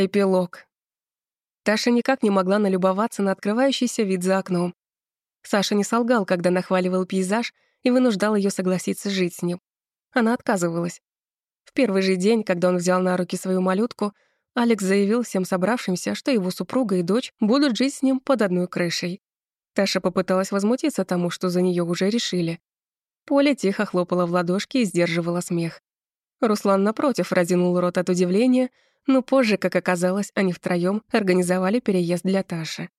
Эпилог. Таша никак не могла налюбоваться на открывающийся вид за окном. Саша не солгал, когда нахваливал пейзаж и вынуждал ее согласиться жить с ним. Она отказывалась. В первый же день, когда он взял на руки свою малютку, Алекс заявил всем собравшимся, что его супруга и дочь будут жить с ним под одной крышей. Таша попыталась возмутиться тому, что за нее уже решили. Поля тихо хлопала в ладошки и сдерживала смех. Руслан, напротив, разинул рот от удивления, но позже, как оказалось, они втроём организовали переезд для Таши.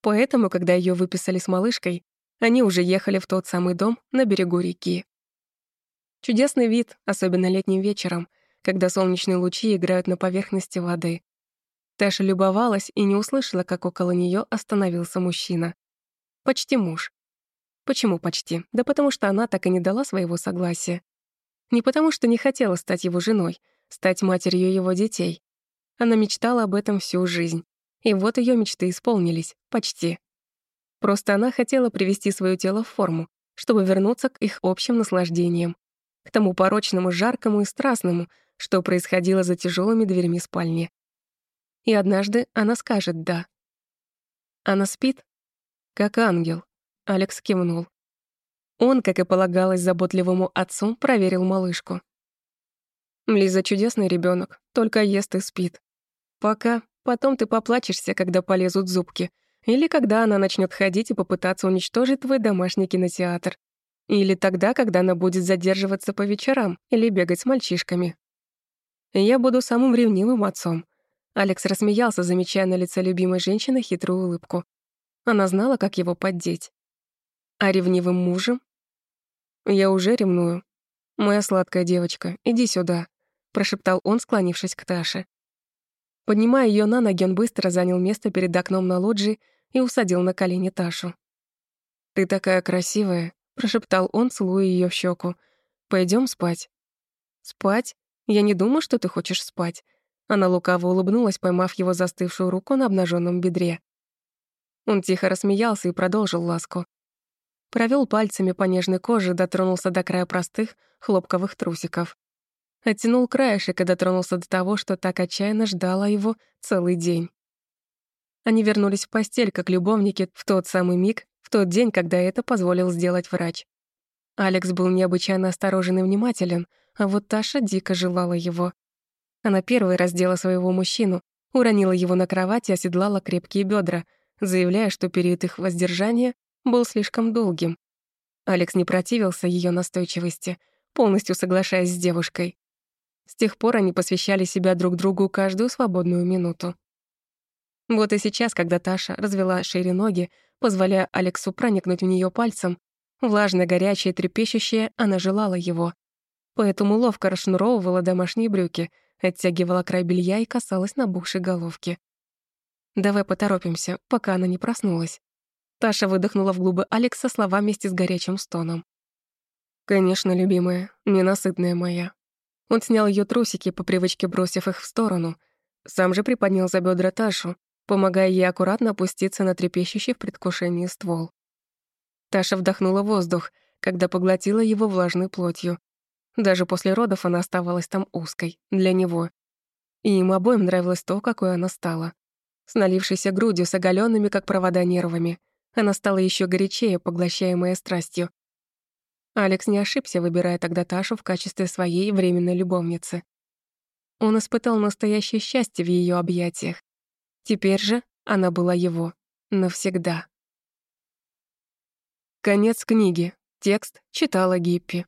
Поэтому, когда её выписали с малышкой, они уже ехали в тот самый дом на берегу реки. Чудесный вид, особенно летним вечером, когда солнечные лучи играют на поверхности воды. Таша любовалась и не услышала, как около неё остановился мужчина. Почти муж. Почему почти? Да потому что она так и не дала своего согласия. Не потому, что не хотела стать его женой, стать матерью его детей. Она мечтала об этом всю жизнь. И вот ее мечты исполнились. Почти. Просто она хотела привести свое тело в форму, чтобы вернуться к их общим наслаждениям. К тому порочному, жаркому и страстному, что происходило за тяжелыми дверьми спальни. И однажды она скажет «да». Она спит? Как ангел. Алекс кивнул. Он, как и полагалось заботливому отцу, проверил малышку. Лиза чудесный ребенок, только ест и спит. Пока. Потом ты поплачешься, когда полезут зубки. Или когда она начнет ходить и попытаться уничтожить твой домашний кинотеатр. Или тогда, когда она будет задерживаться по вечерам или бегать с мальчишками. Я буду самым ревнивым отцом. Алекс рассмеялся, замечая на лице любимой женщины хитрую улыбку. Она знала, как его поддеть. А ревнивым мужем «Я уже ревную. Моя сладкая девочка, иди сюда», — прошептал он, склонившись к Таше. Поднимая ее на ноги, он быстро занял место перед окном на лоджии и усадил на колени Ташу. «Ты такая красивая», — прошептал он, целуя ее в щеку. Пойдем спать». «Спать? Я не думаю, что ты хочешь спать». Она лукаво улыбнулась, поймав его застывшую руку на обнаженном бедре. Он тихо рассмеялся и продолжил ласку. Провел пальцами по нежной коже, дотронулся до края простых хлопковых трусиков. Оттянул краешек и дотронулся до того, что так отчаянно ждала его целый день. Они вернулись в постель, как любовники, в тот самый миг, в тот день, когда это позволил сделать врач. Алекс был необычайно осторожен и внимателен, а вот Таша дико желала его. Она первой раздела своего мужчину, уронила его на кровать и оседлала крепкие бедра, заявляя, что период их воздержания был слишком долгим. Алекс не противился ее настойчивости, полностью соглашаясь с девушкой. С тех пор они посвящали себя друг другу каждую свободную минуту. Вот и сейчас, когда Таша развела шире ноги, позволяя Алексу проникнуть в нее пальцем, влажно, горячее, трепещущее, она желала его. Поэтому ловко расшнуровывала домашние брюки, оттягивала край белья и касалась набухшей головки. «Давай поторопимся, пока она не проснулась», Таша выдохнула в губы Алекса слова вместе с горячим стоном. «Конечно, любимая, ненасытная моя». Он снял ее трусики, по привычке бросив их в сторону. Сам же приподнял за бедра Ташу, помогая ей аккуратно опуститься на трепещущий в предвкушении ствол. Таша вдохнула воздух, когда поглотила его влажной плотью. Даже после родов она оставалась там узкой, для него. И им обоим нравилось то, какой она стала. С налившейся грудью, с оголенными, как провода, нервами — она стала еще горячее, поглощаемая страстью. Алекс не ошибся, выбирая тогда Ташу в качестве своей временной любовницы. Он испытал настоящее счастье в ее объятиях. Теперь же она была его. Навсегда. Конец книги. Текст читала Гиппи.